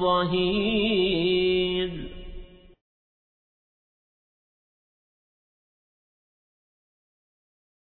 ظهير